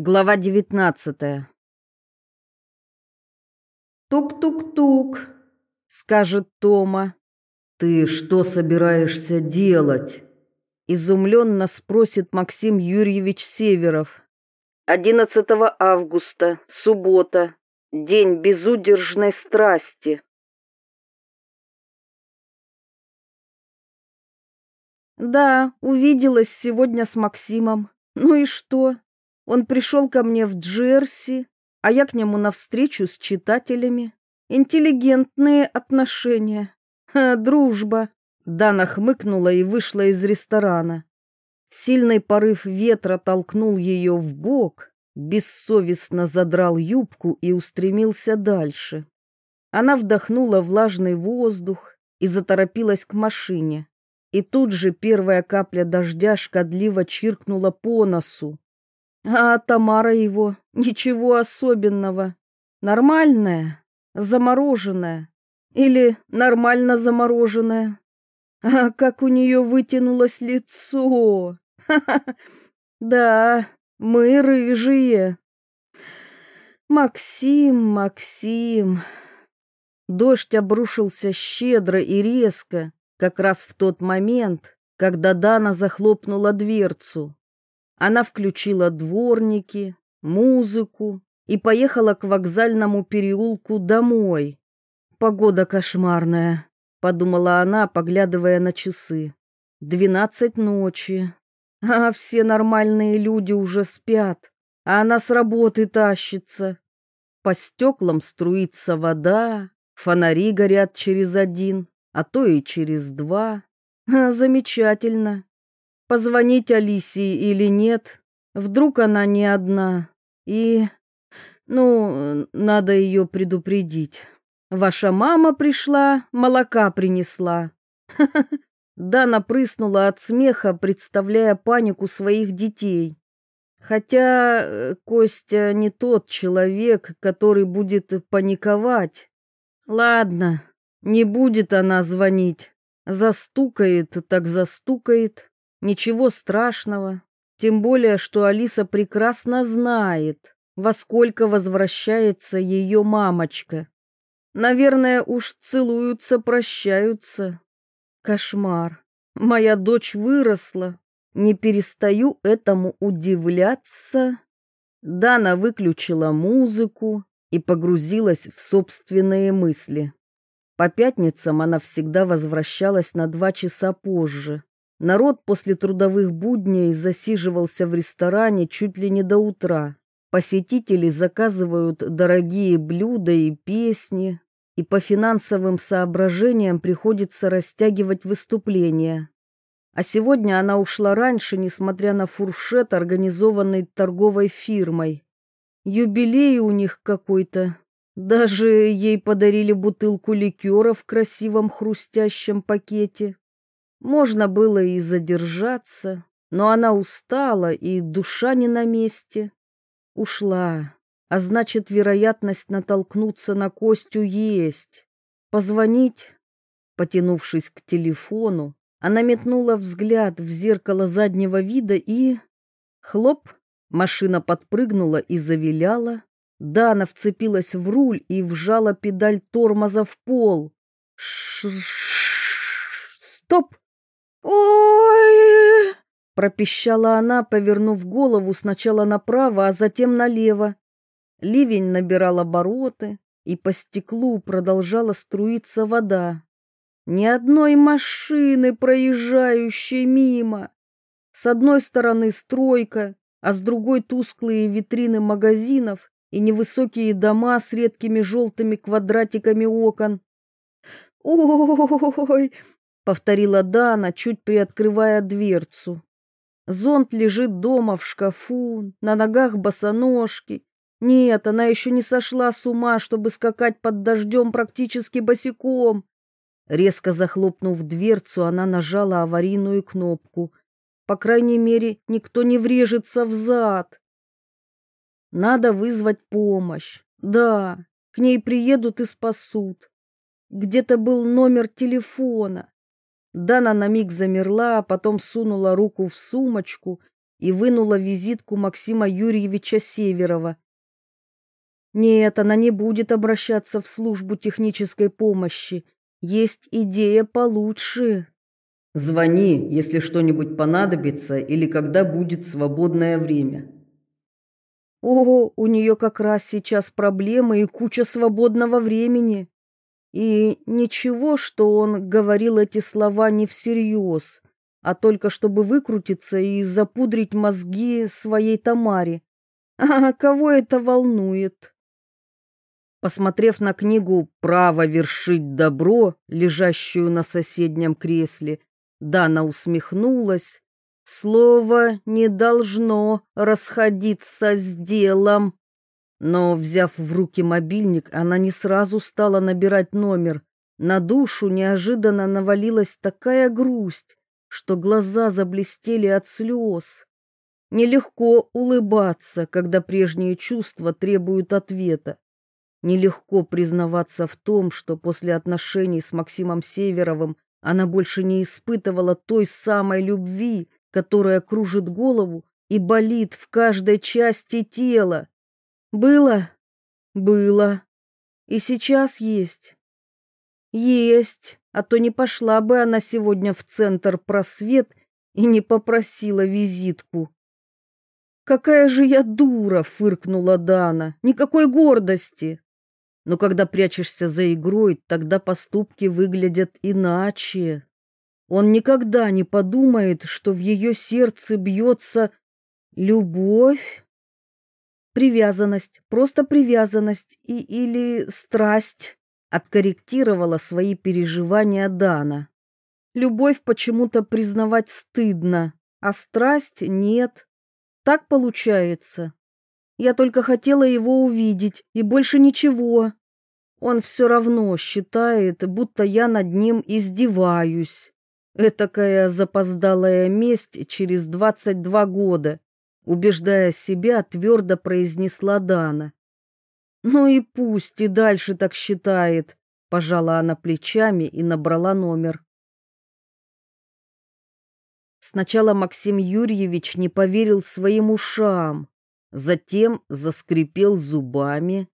Глава девятнадцатая. «Тук-тук-тук», — скажет Тома. «Ты что собираешься делать?» — изумленно спросит Максим Юрьевич Северов. 11 августа, суббота, день безудержной страсти. Да, увиделась сегодня с Максимом. Ну и что? Он пришел ко мне в Джерси, а я к нему навстречу с читателями. Интеллигентные отношения. Ха, дружба. Дана хмыкнула и вышла из ресторана. Сильный порыв ветра толкнул ее в бок, бессовестно задрал юбку и устремился дальше. Она вдохнула влажный воздух и заторопилась к машине. И тут же первая капля дождя шкодливо чиркнула по носу. А Тамара его ничего особенного. Нормальная, замороженная или нормально замороженная. А как у нее вытянулось лицо. Да, мы рыжие. Максим, Максим. Дождь обрушился щедро и резко, как раз в тот момент, когда Дана захлопнула дверцу. Она включила дворники, музыку и поехала к вокзальному переулку домой. Погода кошмарная, подумала она, поглядывая на часы. Двенадцать ночи. А все нормальные люди уже спят, а она с работы тащится. По стеклам струится вода, фонари горят через один, а то и через два. А, замечательно. Позвонить Алисе или нет? Вдруг она не одна? И, ну, надо ее предупредить. Ваша мама пришла, молока принесла. Дана прыснула от смеха, представляя панику своих детей. Хотя э, Костя не тот человек, который будет паниковать. Ладно, не будет она звонить. Застукает, так застукает. Ничего страшного, тем более, что Алиса прекрасно знает, во сколько возвращается ее мамочка. Наверное, уж целуются, прощаются. Кошмар. Моя дочь выросла. Не перестаю этому удивляться. Дана выключила музыку и погрузилась в собственные мысли. По пятницам она всегда возвращалась на два часа позже. Народ после трудовых будней засиживался в ресторане чуть ли не до утра. Посетители заказывают дорогие блюда и песни, и по финансовым соображениям приходится растягивать выступления. А сегодня она ушла раньше, несмотря на фуршет, организованный торговой фирмой. Юбилей у них какой-то. Даже ей подарили бутылку ликера в красивом хрустящем пакете. Можно было и задержаться, но она устала, и душа не на месте. Ушла, а значит, вероятность натолкнуться на Костю есть. Позвонить? Потянувшись к телефону, она метнула взгляд в зеркало заднего вида и... Хлоп! Машина подпрыгнула и завиляла. Дана вцепилась в руль и вжала педаль тормоза в пол. Ш -ш -ш Стоп! «Ой!» — пропищала она, повернув голову сначала направо, а затем налево. Ливень набирал обороты, и по стеклу продолжала струиться вода. Ни одной машины, проезжающей мимо. С одной стороны стройка, а с другой тусклые витрины магазинов и невысокие дома с редкими желтыми квадратиками окон. «Ой!» Повторила Дана, чуть приоткрывая дверцу. Зонт лежит дома в шкафу, на ногах босоножки. Нет, она еще не сошла с ума, чтобы скакать под дождем практически босиком. Резко захлопнув дверцу, она нажала аварийную кнопку. По крайней мере, никто не врежется в зад. Надо вызвать помощь. Да, к ней приедут и спасут. Где-то был номер телефона. Дана на миг замерла, а потом сунула руку в сумочку и вынула визитку Максима Юрьевича Северова. Нет, она не будет обращаться в службу технической помощи. Есть идея получше. Звони, если что-нибудь понадобится или когда будет свободное время. Ого, у нее как раз сейчас проблемы и куча свободного времени. И ничего, что он говорил эти слова не всерьез, а только чтобы выкрутиться и запудрить мозги своей Тамаре. А кого это волнует? Посмотрев на книгу «Право вершить добро», лежащую на соседнем кресле, Дана усмехнулась. Слово не должно расходиться с делом. Но, взяв в руки мобильник, она не сразу стала набирать номер. На душу неожиданно навалилась такая грусть, что глаза заблестели от слез. Нелегко улыбаться, когда прежние чувства требуют ответа. Нелегко признаваться в том, что после отношений с Максимом Северовым она больше не испытывала той самой любви, которая кружит голову и болит в каждой части тела. Было? Было. И сейчас есть. Есть, а то не пошла бы она сегодня в центр просвет и не попросила визитку. Какая же я дура, фыркнула Дана. Никакой гордости. Но когда прячешься за игрой, тогда поступки выглядят иначе. Он никогда не подумает, что в ее сердце бьется любовь привязанность, просто привязанность и или страсть, откорректировала свои переживания Дана. Любовь почему-то признавать стыдно, а страсть нет. Так получается. Я только хотела его увидеть, и больше ничего. Он все равно считает, будто я над ним издеваюсь. Этакая запоздалая месть через двадцать два года убеждая себя, твердо произнесла Дана. Ну и пусть и дальше так считает, пожала она плечами и набрала номер. Сначала Максим Юрьевич не поверил своим ушам, затем заскрипел зубами,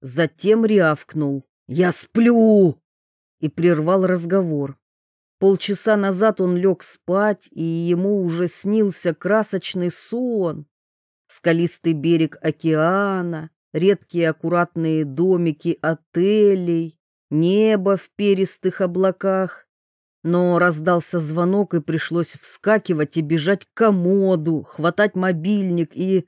затем рявкнул: "Я сплю!" и прервал разговор. Полчаса назад он лег спать, и ему уже снился красочный сон. Скалистый берег океана, редкие аккуратные домики отелей, небо в перистых облаках. Но раздался звонок, и пришлось вскакивать и бежать к комоду, хватать мобильник и...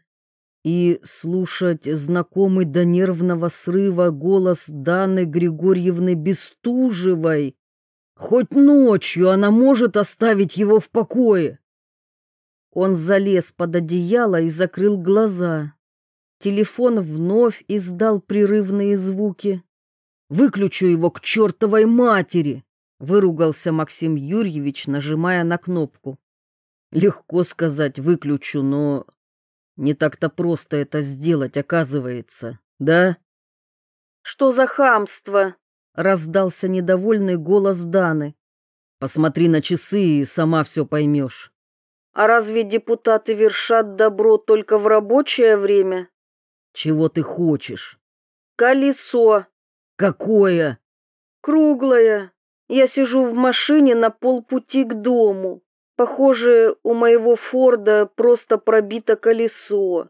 и слушать знакомый до нервного срыва голос Даны Григорьевны Бестужевой Хоть ночью она может оставить его в покое. Он залез под одеяло и закрыл глаза. Телефон вновь издал прерывные звуки. «Выключу его к чертовой матери!» — выругался Максим Юрьевич, нажимая на кнопку. «Легко сказать «выключу», но не так-то просто это сделать, оказывается, да?» «Что за хамство?» Раздался недовольный голос Даны. Посмотри на часы и сама все поймешь. А разве депутаты вершат добро только в рабочее время? Чего ты хочешь? Колесо. Какое? Круглое. Я сижу в машине на полпути к дому. Похоже, у моего Форда просто пробито колесо.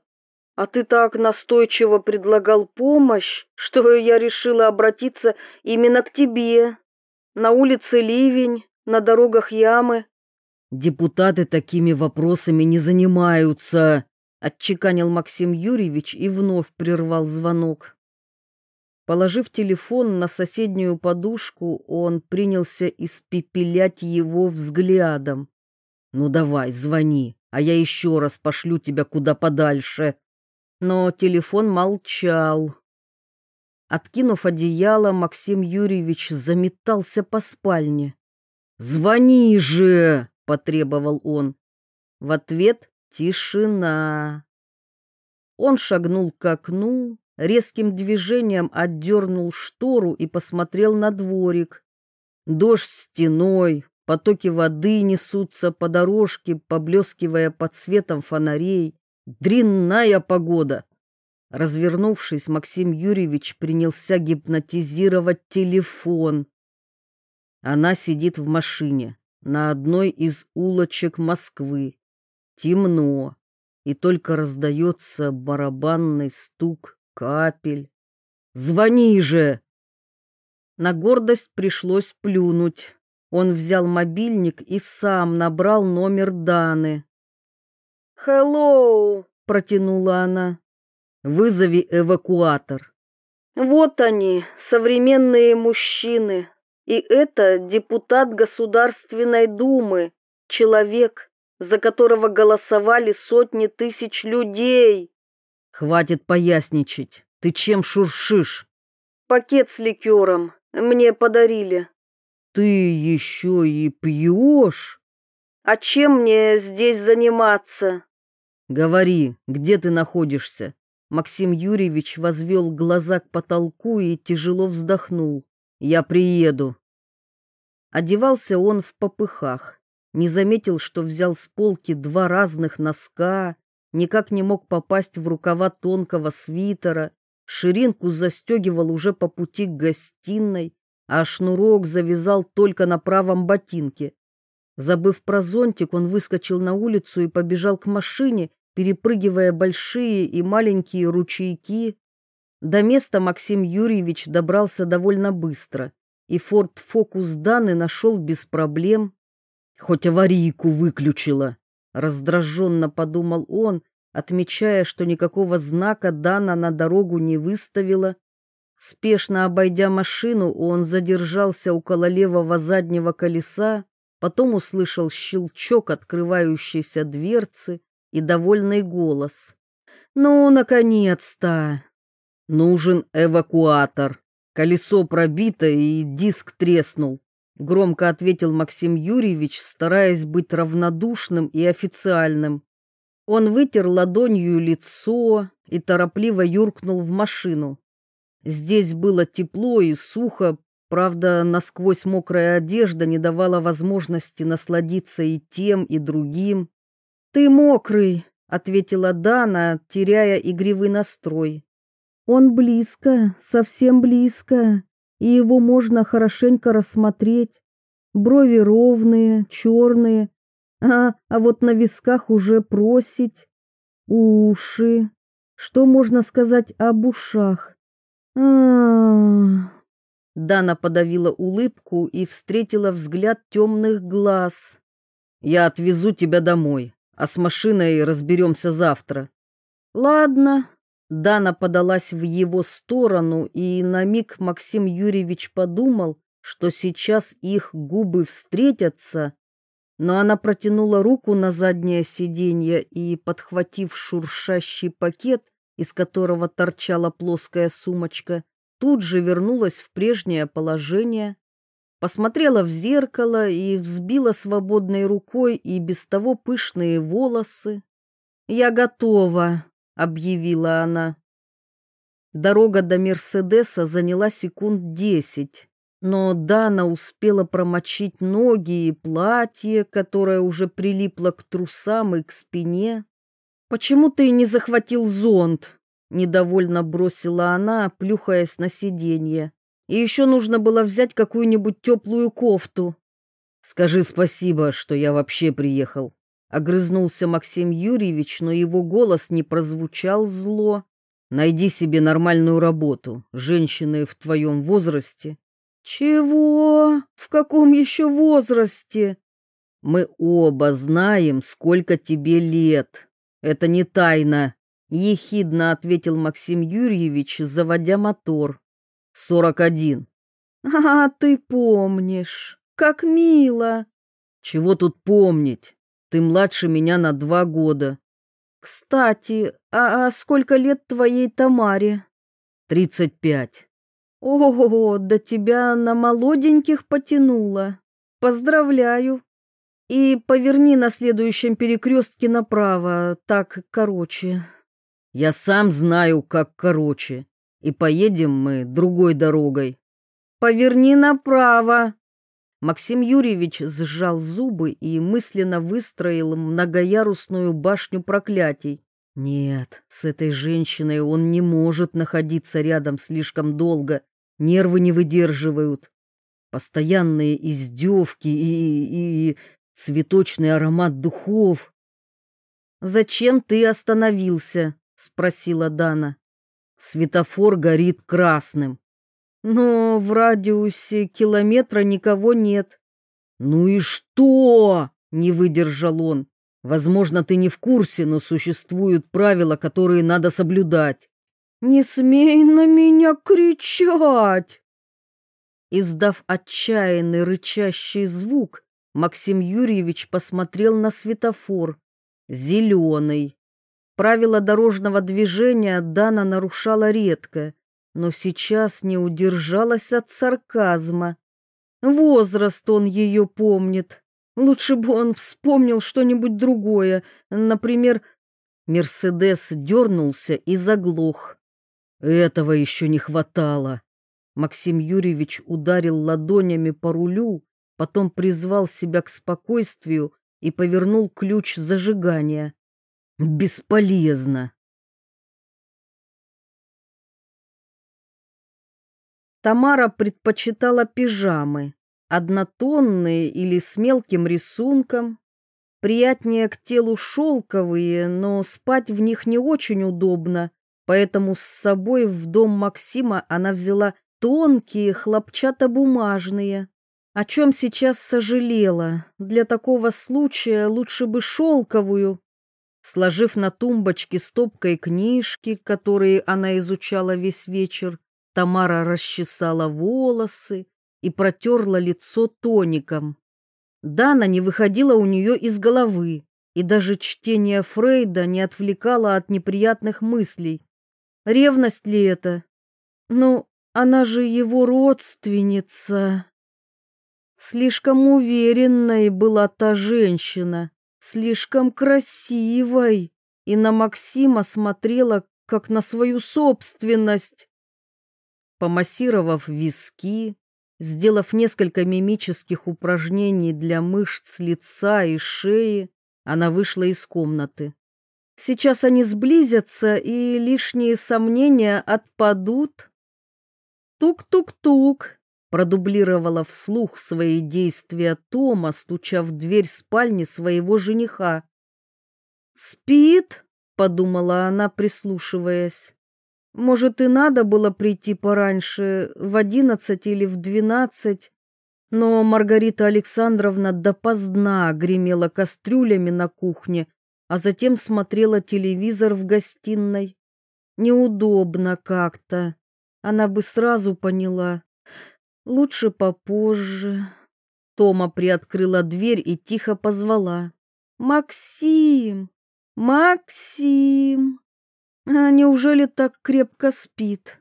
А ты так настойчиво предлагал помощь, что я решила обратиться именно к тебе. На улице ливень, на дорогах ямы. Депутаты такими вопросами не занимаются, отчеканил Максим Юрьевич и вновь прервал звонок. Положив телефон на соседнюю подушку, он принялся испепелять его взглядом. Ну давай, звони, а я еще раз пошлю тебя куда подальше но телефон молчал. Откинув одеяло, Максим Юрьевич заметался по спальне. «Звони же!» — потребовал он. В ответ тишина. Он шагнул к окну, резким движением отдернул штору и посмотрел на дворик. Дождь стеной, Потоки воды несутся по дорожке, поблескивая под светом фонарей. Дрянная погода. Развернувшись, Максим Юрьевич принялся гипнотизировать телефон. Она сидит в машине на одной из улочек Москвы. Темно, и только раздается барабанный стук капель. «Звони же!» На гордость пришлось плюнуть. Он взял мобильник и сам набрал номер Даны. «Хеллоу!» — протянула она. «Вызови эвакуатор». «Вот они, современные мужчины. И это депутат Государственной Думы, человек, за которого голосовали сотни тысяч людей». «Хватит поясничать. Ты чем шуршишь?» «Пакет с ликером. Мне подарили». «Ты еще и пьешь?» «А чем мне здесь заниматься?» «Говори, где ты находишься?» Максим Юрьевич возвел глаза к потолку и тяжело вздохнул. «Я приеду». Одевался он в попыхах. Не заметил, что взял с полки два разных носка, никак не мог попасть в рукава тонкого свитера, ширинку застегивал уже по пути к гостиной, а шнурок завязал только на правом ботинке. Забыв про зонтик, он выскочил на улицу и побежал к машине, перепрыгивая большие и маленькие ручейки. До места Максим Юрьевич добрался довольно быстро, и Форд Фокус Даны нашел без проблем. Хоть аварийку выключила, раздраженно подумал он, отмечая, что никакого знака Дана на дорогу не выставила. Спешно обойдя машину, он задержался около левого заднего колеса, потом услышал щелчок открывающейся дверцы и довольный голос. «Ну, наконец-то! Нужен эвакуатор. Колесо пробито и диск треснул», — громко ответил Максим Юрьевич, стараясь быть равнодушным и официальным. Он вытер ладонью лицо и торопливо юркнул в машину. Здесь было тепло и сухо, правда, насквозь мокрая одежда не давала возможности насладиться и тем, и другим. «Ты мокрый», — ответила Дана, теряя игривый настрой. «Он близко, совсем близко, и его можно хорошенько рассмотреть. Брови ровные, черные, а, а вот на висках уже просить. Уши. Что можно сказать об ушах? А, -а, Дана подавила улыбку и встретила взгляд темных глаз. «Я отвезу тебя домой, а с машиной разберемся завтра». «Ладно». Дана подалась в его сторону, и на миг Максим Юрьевич подумал, что сейчас их губы встретятся, но она протянула руку на заднее сиденье и, подхватив шуршащий пакет, из которого торчала плоская сумочка, тут же вернулась в прежнее положение, посмотрела в зеркало и взбила свободной рукой и без того пышные волосы. «Я готова», — объявила она. Дорога до Мерседеса заняла секунд десять. Но Дана успела промочить ноги и платье, которое уже прилипло к трусам и к спине. «Почему ты не захватил зонт?» — недовольно бросила она, плюхаясь на сиденье. «И еще нужно было взять какую-нибудь теплую кофту». «Скажи спасибо, что я вообще приехал», — огрызнулся Максим Юрьевич, но его голос не прозвучал зло. «Найди себе нормальную работу. Женщины в твоем возрасте «Чего? В каком еще возрасте?» «Мы оба знаем, сколько тебе лет. Это не тайна», — ехидно ответил Максим Юрьевич, заводя мотор. «Сорок один». «А, ты помнишь. Как мило». «Чего тут помнить? Ты младше меня на два года». «Кстати, а, а сколько лет твоей Тамаре?» «Тридцать пять». Ого, да тебя на молоденьких потянуло. Поздравляю. И поверни на следующем перекрестке направо, так короче. Я сам знаю, как короче. И поедем мы другой дорогой. Поверни направо. Максим Юрьевич сжал зубы и мысленно выстроил многоярусную башню проклятий. Нет, с этой женщиной он не может находиться рядом слишком долго, нервы не выдерживают. Постоянные издевки и, и цветочный аромат духов. «Зачем ты остановился?» — спросила Дана. «Светофор горит красным». «Но в радиусе километра никого нет». «Ну и что?» — не выдержал он. «Возможно, ты не в курсе, но существуют правила, которые надо соблюдать». «Не смей на меня кричать!» Издав отчаянный рычащий звук, Максим Юрьевич посмотрел на светофор. Зеленый. Правила дорожного движения Дана нарушала редко, но сейчас не удержалась от сарказма. Возраст он ее помнит. Лучше бы он вспомнил что-нибудь другое, например, Мерседес дернулся и заглох. Этого еще не хватало. Максим Юрьевич ударил ладонями по рулю, потом призвал себя к спокойствию и повернул ключ зажигания. Бесполезно. Тамара предпочитала пижамы, однотонные или с мелким рисунком. Приятнее к телу шелковые, но спать в них не очень удобно, поэтому с собой в дом Максима она взяла тонкие хлопчатобумажные о чем сейчас сожалела. Для такого случая лучше бы шелковую. Сложив на тумбочке стопкой книжки, которые она изучала весь вечер, Тамара расчесала волосы и протерла лицо тоником. Дана не выходила у нее из головы, и даже чтение Фрейда не отвлекало от неприятных мыслей. Ревность ли это? Ну, она же его родственница. Слишком уверенной была та женщина, слишком красивой, и на Максима смотрела как на свою собственность. Помассировав виски, сделав несколько мимических упражнений для мышц лица и шеи, она вышла из комнаты. Сейчас они сблизятся, и лишние сомнения отпадут. Тук-тук-тук, продублировала вслух свои действия Тома, стуча в дверь спальни своего жениха. «Спит?» — подумала она, прислушиваясь. «Может, и надо было прийти пораньше, в одиннадцать или в двенадцать?» Но Маргарита Александровна допоздна гремела кастрюлями на кухне, а затем смотрела телевизор в гостиной. Неудобно как-то. Она бы сразу поняла, Лучше попозже. Тома приоткрыла дверь и тихо позвала. «Максим! Максим! А неужели так крепко спит?»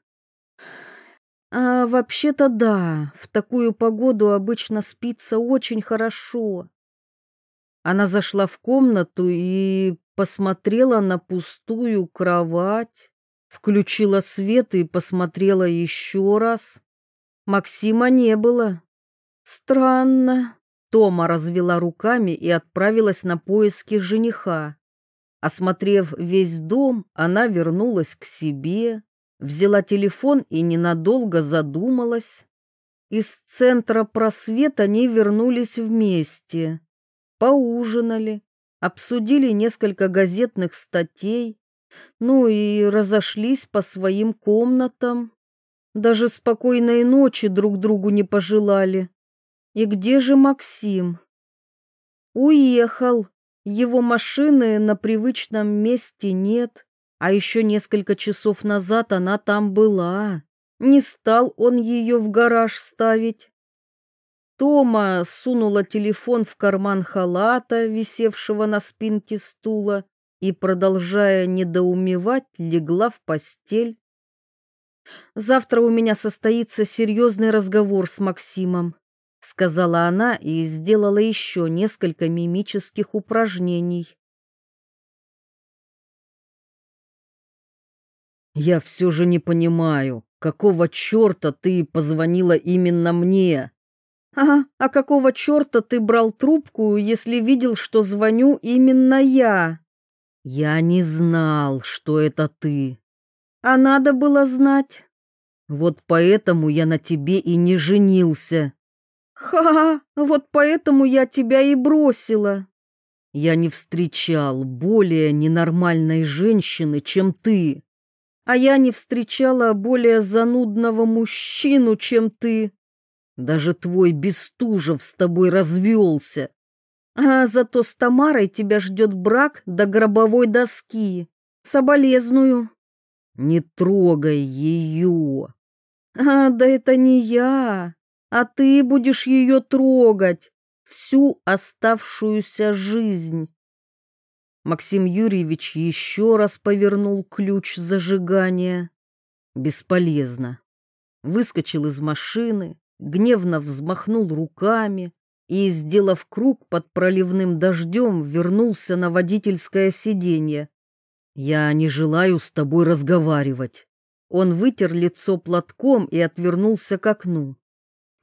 «А вообще-то да, в такую погоду обычно спится очень хорошо». Она зашла в комнату и посмотрела на пустую кровать, включила свет и посмотрела еще раз. Максима не было. Странно. Тома развела руками и отправилась на поиски жениха. Осмотрев весь дом, она вернулась к себе, взяла телефон и ненадолго задумалась. Из центра просвета они вернулись вместе, поужинали, обсудили несколько газетных статей, ну и разошлись по своим комнатам. Даже спокойной ночи друг другу не пожелали. И где же Максим? Уехал. Его машины на привычном месте нет, а еще несколько часов назад она там была. Не стал он ее в гараж ставить. Тома сунула телефон в карман халата, висевшего на спинке стула, и, продолжая недоумевать, легла в постель. Завтра у меня состоится серьезный разговор с Максимом, сказала она и сделала еще несколько мимических упражнений. Я все же не понимаю, какого черта ты позвонила именно мне? А, а какого черта ты брал трубку, если видел, что звоню именно я? Я не знал, что это ты. А надо было знать. Вот поэтому я на тебе и не женился. Ха, вот поэтому я тебя и бросила. Я не встречал более ненормальной женщины, чем ты. А я не встречала более занудного мужчину, чем ты. Даже твой Бестужев с тобой развелся. А зато с Тамарой тебя ждет брак до гробовой доски. Соболезную. Не трогай ее. А, да это не я, а ты будешь ее трогать всю оставшуюся жизнь. Максим Юрьевич еще раз повернул ключ зажигания. Бесполезно. Выскочил из машины, гневно взмахнул руками и, сделав круг под проливным дождем, вернулся на водительское сиденье. «Я не желаю с тобой разговаривать». Он вытер лицо платком и отвернулся к окну.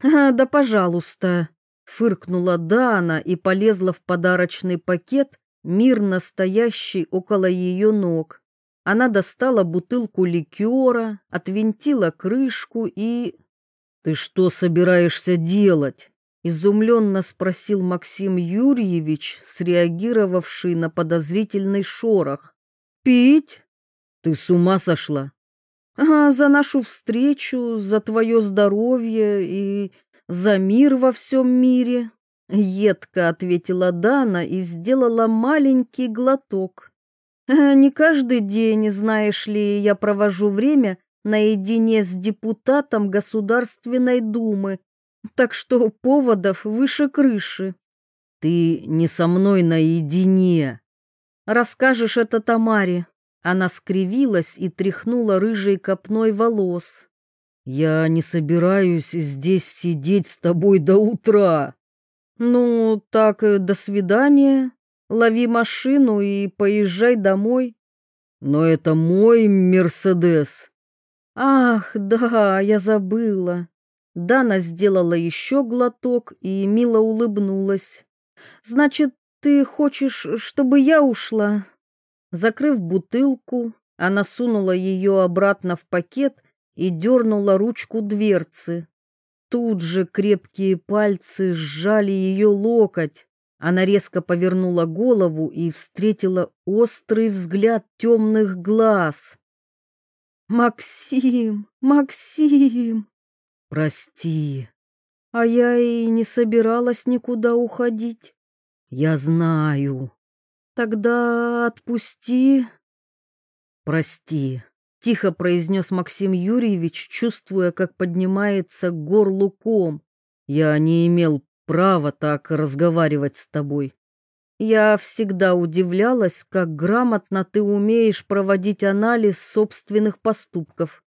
«А, да пожалуйста», — фыркнула Дана и полезла в подарочный пакет, мирно стоящий около ее ног. Она достала бутылку ликера, отвинтила крышку и... «Ты что собираешься делать?» — изумленно спросил Максим Юрьевич, среагировавший на подозрительный шорох. «Пить? Ты с ума сошла?» «А, за нашу встречу, за твое здоровье и за мир во всем мире», — едко ответила Дана и сделала маленький глоток. «Не каждый день, знаешь ли, я провожу время наедине с депутатом Государственной Думы, так что поводов выше крыши. Ты не со мной наедине. Расскажешь это Тамаре. Она скривилась и тряхнула рыжей копной волос. Я не собираюсь здесь сидеть с тобой до утра. Ну, так э, до свидания. Лови машину и поезжай домой. Но это мой Мерседес. Ах, да, я забыла. Дана сделала еще глоток и мило улыбнулась. Значит, ты хочешь, чтобы я ушла? Закрыв бутылку, она сунула ее обратно в пакет и дернула ручку дверцы. Тут же крепкие пальцы сжали ее локоть. Она резко повернула голову и встретила острый взгляд темных глаз. Максим, Максим, прости. А я и не собиралась никуда уходить. Я знаю. Тогда отпусти. Прости, тихо произнес Максим Юрьевич, чувствуя, как поднимается горлу ком. Я не имел права так разговаривать с тобой. Я всегда удивлялась, как грамотно ты умеешь проводить анализ собственных поступков.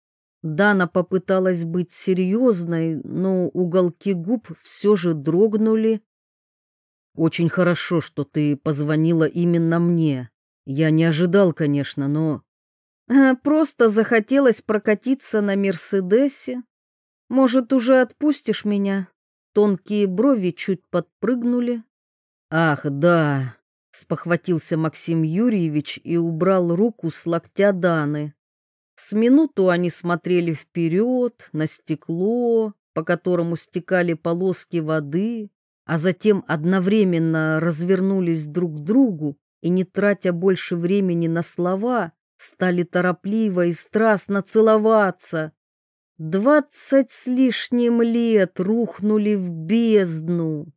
Дана попыталась быть серьезной, но уголки губ все же дрогнули. Очень хорошо, что ты позвонила именно мне. Я не ожидал, конечно, но... Просто захотелось прокатиться на Мерседесе. Может, уже отпустишь меня? Тонкие брови чуть подпрыгнули. Ах, да, спохватился Максим Юрьевич и убрал руку с локтя Даны. С минуту они смотрели вперед, на стекло, по которому стекали полоски воды, а затем одновременно развернулись друг к другу и, не тратя больше времени на слова, стали торопливо и страстно целоваться. Двадцать с лишним лет рухнули в бездну.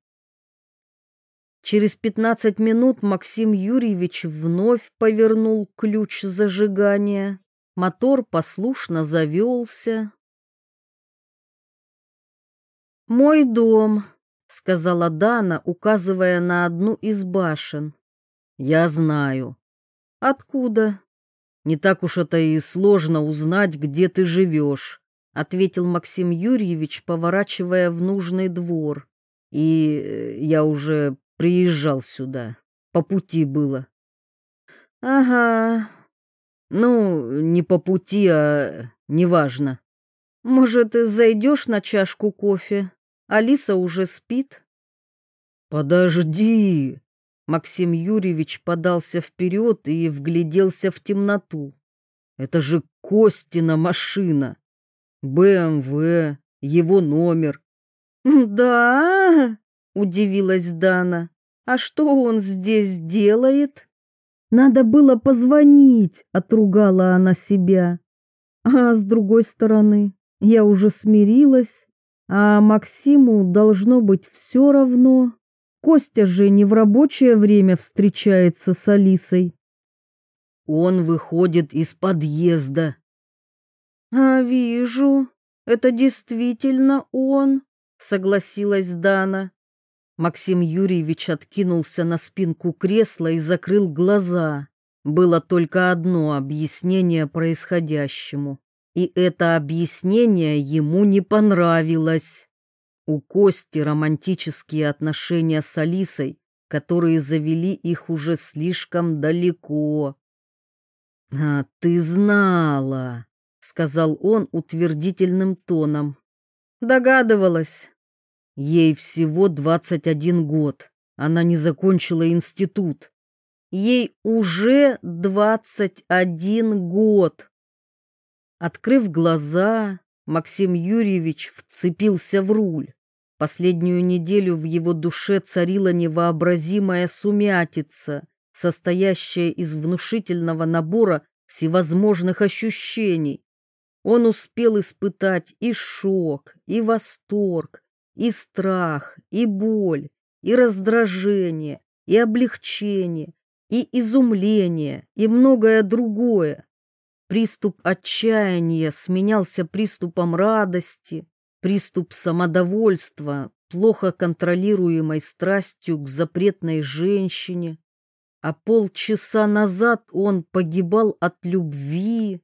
Через пятнадцать минут Максим Юрьевич вновь повернул ключ зажигания. Мотор послушно завелся. «Мой дом», — сказала Дана, указывая на одну из башен. «Я знаю». «Откуда?» «Не так уж это и сложно узнать, где ты живешь», — ответил Максим Юрьевич, поворачивая в нужный двор. «И э, я уже приезжал сюда. По пути было. Ага. Ну, не по пути, а неважно. Может, зайдешь на чашку кофе? Алиса уже спит. Подожди. Максим Юрьевич подался вперед и вгляделся в темноту. Это же Костина машина. БМВ, его номер. Да, удивилась Дана. А что он здесь делает? Надо было позвонить, отругала она себя. А с другой стороны, я уже смирилась, а Максиму должно быть все равно. Костя же не в рабочее время встречается с Алисой. Он выходит из подъезда. А вижу, это действительно он, согласилась Дана. Максим Юрьевич откинулся на спинку кресла и закрыл глаза. Было только одно объяснение происходящему, и это объяснение ему не понравилось. У Кости романтические отношения с Алисой, которые завели их уже слишком далеко. «А ты знала», — сказал он утвердительным тоном. «Догадывалась». Ей всего двадцать один год. Она не закончила институт. Ей уже двадцать один год. Открыв глаза, Максим Юрьевич вцепился в руль. Последнюю неделю в его душе царила невообразимая сумятица, состоящая из внушительного набора всевозможных ощущений. Он успел испытать и шок, и восторг, и страх, и боль, и раздражение, и облегчение, и изумление, и многое другое. Приступ отчаяния сменялся приступом радости, приступ самодовольства, плохо контролируемой страстью к запретной женщине. А полчаса назад он погибал от любви,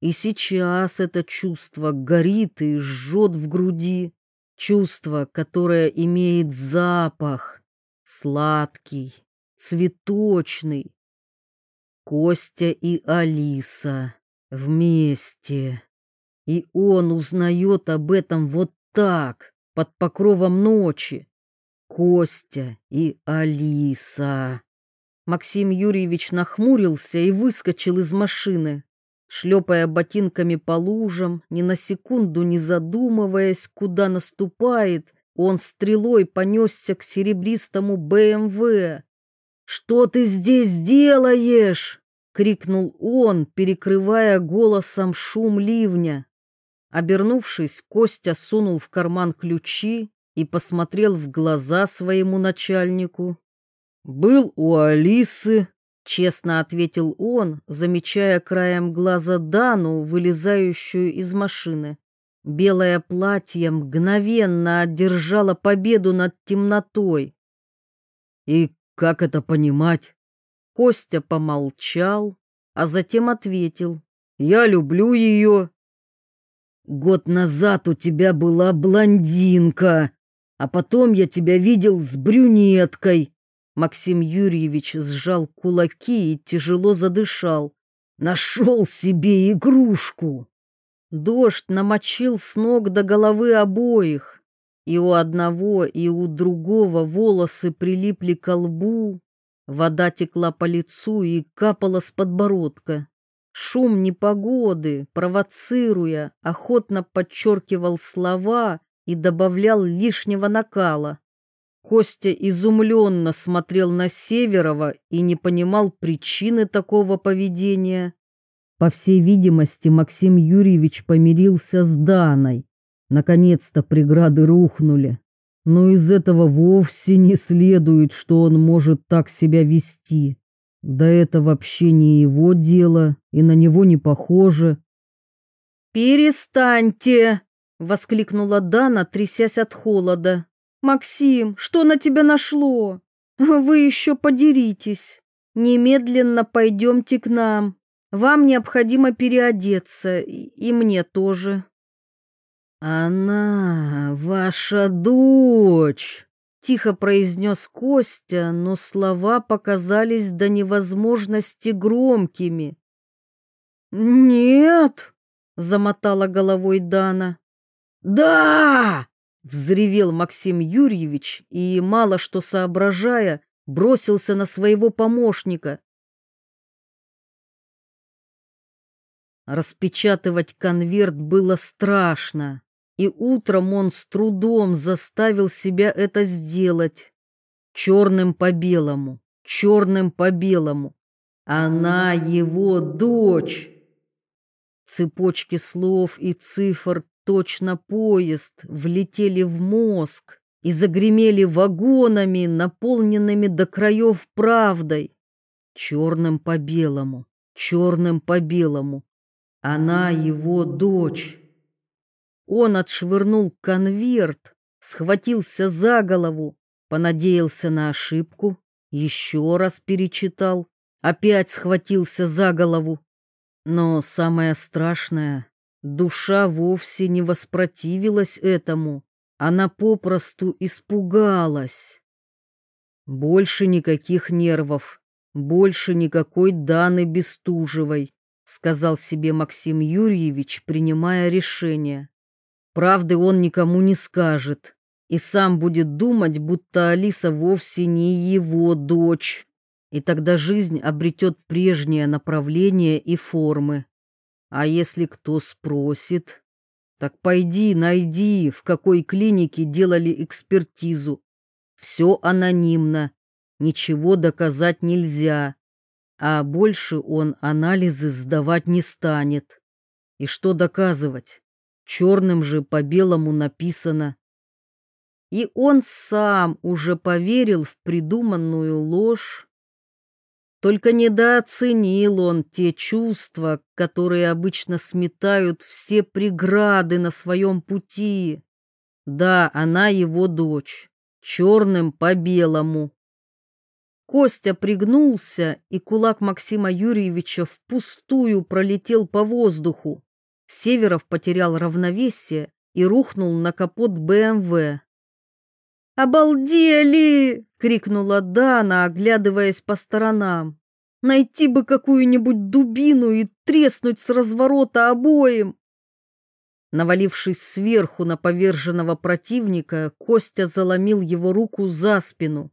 и сейчас это чувство горит и жжет в груди. Чувство, которое имеет запах, сладкий, цветочный, Костя и Алиса вместе. И он узнает об этом вот так, под покровом ночи. Костя и Алиса. Максим Юрьевич нахмурился и выскочил из машины, шлепая ботинками по лужам, ни на секунду не задумываясь, куда наступает, он стрелой понесся к серебристому БМВ. «Что ты здесь делаешь?» — крикнул он, перекрывая голосом шум ливня. Обернувшись, Костя сунул в карман ключи и посмотрел в глаза своему начальнику. «Был у Алисы», — честно ответил он, замечая краем глаза Дану, вылезающую из машины. Белое платье мгновенно одержало победу над темнотой. «И как это понимать? Костя помолчал, а затем ответил. Я люблю ее. Год назад у тебя была блондинка, а потом я тебя видел с брюнеткой. Максим Юрьевич сжал кулаки и тяжело задышал. Нашел себе игрушку. Дождь намочил с ног до головы обоих. И у одного, и у другого волосы прилипли к лбу, вода текла по лицу и капала с подбородка. Шум непогоды, провоцируя, охотно подчеркивал слова и добавлял лишнего накала. Костя изумленно смотрел на Северова и не понимал причины такого поведения. По всей видимости, Максим Юрьевич помирился с Даной. Наконец-то преграды рухнули. Но из этого вовсе не следует, что он может так себя вести. Да это вообще не его дело и на него не похоже. «Перестаньте!» — воскликнула Дана, трясясь от холода. «Максим, что на тебя нашло? Вы еще подеритесь. Немедленно пойдемте к нам. Вам необходимо переодеться, и мне тоже». «Она ваша дочь!» — тихо произнес Костя, но слова показались до невозможности громкими. «Нет!» — замотала головой Дана. «Да!» взревел Максим Юрьевич и, мало что соображая, бросился на своего помощника. Распечатывать конверт было страшно, и утром он с трудом заставил себя это сделать. Черным по белому, черным по белому. Она его дочь. Цепочки слов и цифр точно поезд влетели в мозг и загремели вагонами, наполненными до краев правдой. Черным по белому, черным по белому. Она его дочь. Он отшвырнул конверт, схватился за голову, понадеялся на ошибку, еще раз перечитал, опять схватился за голову. Но самое страшное, душа вовсе не воспротивилась этому, она попросту испугалась. Больше никаких нервов, больше никакой Даны Бестужевой, сказал себе Максим Юрьевич, принимая решение. Правды он никому не скажет и сам будет думать, будто Алиса вовсе не его дочь. И тогда жизнь обретет прежнее направление и формы. А если кто спросит, так пойди, найди, в какой клинике делали экспертизу. Все анонимно, ничего доказать нельзя а больше он анализы сдавать не станет. И что доказывать? Черным же по белому написано. И он сам уже поверил в придуманную ложь. Только недооценил он те чувства, которые обычно сметают все преграды на своем пути. Да, она его дочь, черным по белому. Костя пригнулся, и кулак Максима Юрьевича впустую пролетел по воздуху. Северов потерял равновесие и рухнул на капот БМВ. «Обалдели!» — крикнула Дана, оглядываясь по сторонам. «Найти бы какую-нибудь дубину и треснуть с разворота обоим!» Навалившись сверху на поверженного противника, Костя заломил его руку за спину.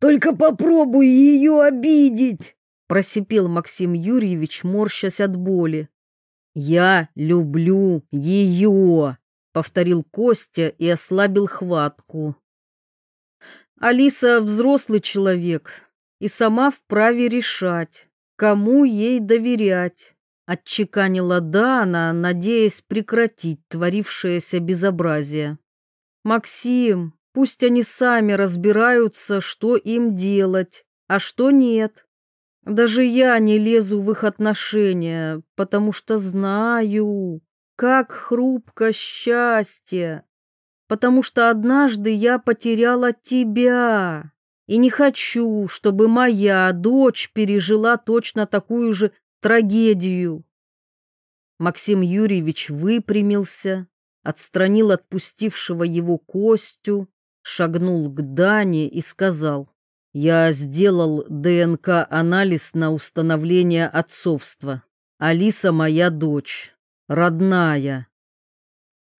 Только попробуй ее обидеть!» Просипел Максим Юрьевич, морщась от боли. «Я люблю ее!» — повторил Костя и ослабил хватку. Алиса взрослый человек и сама вправе решать, кому ей доверять. Отчеканила Дана, надеясь прекратить творившееся безобразие. «Максим, Пусть они сами разбираются, что им делать, а что нет. Даже я не лезу в их отношения, потому что знаю, как хрупко счастье. Потому что однажды я потеряла тебя, и не хочу, чтобы моя дочь пережила точно такую же трагедию. Максим Юрьевич выпрямился, отстранил отпустившего его Костю шагнул к Дане и сказал, «Я сделал ДНК-анализ на установление отцовства. Алиса моя дочь, родная».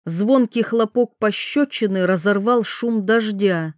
Звонкий хлопок пощечины разорвал шум дождя.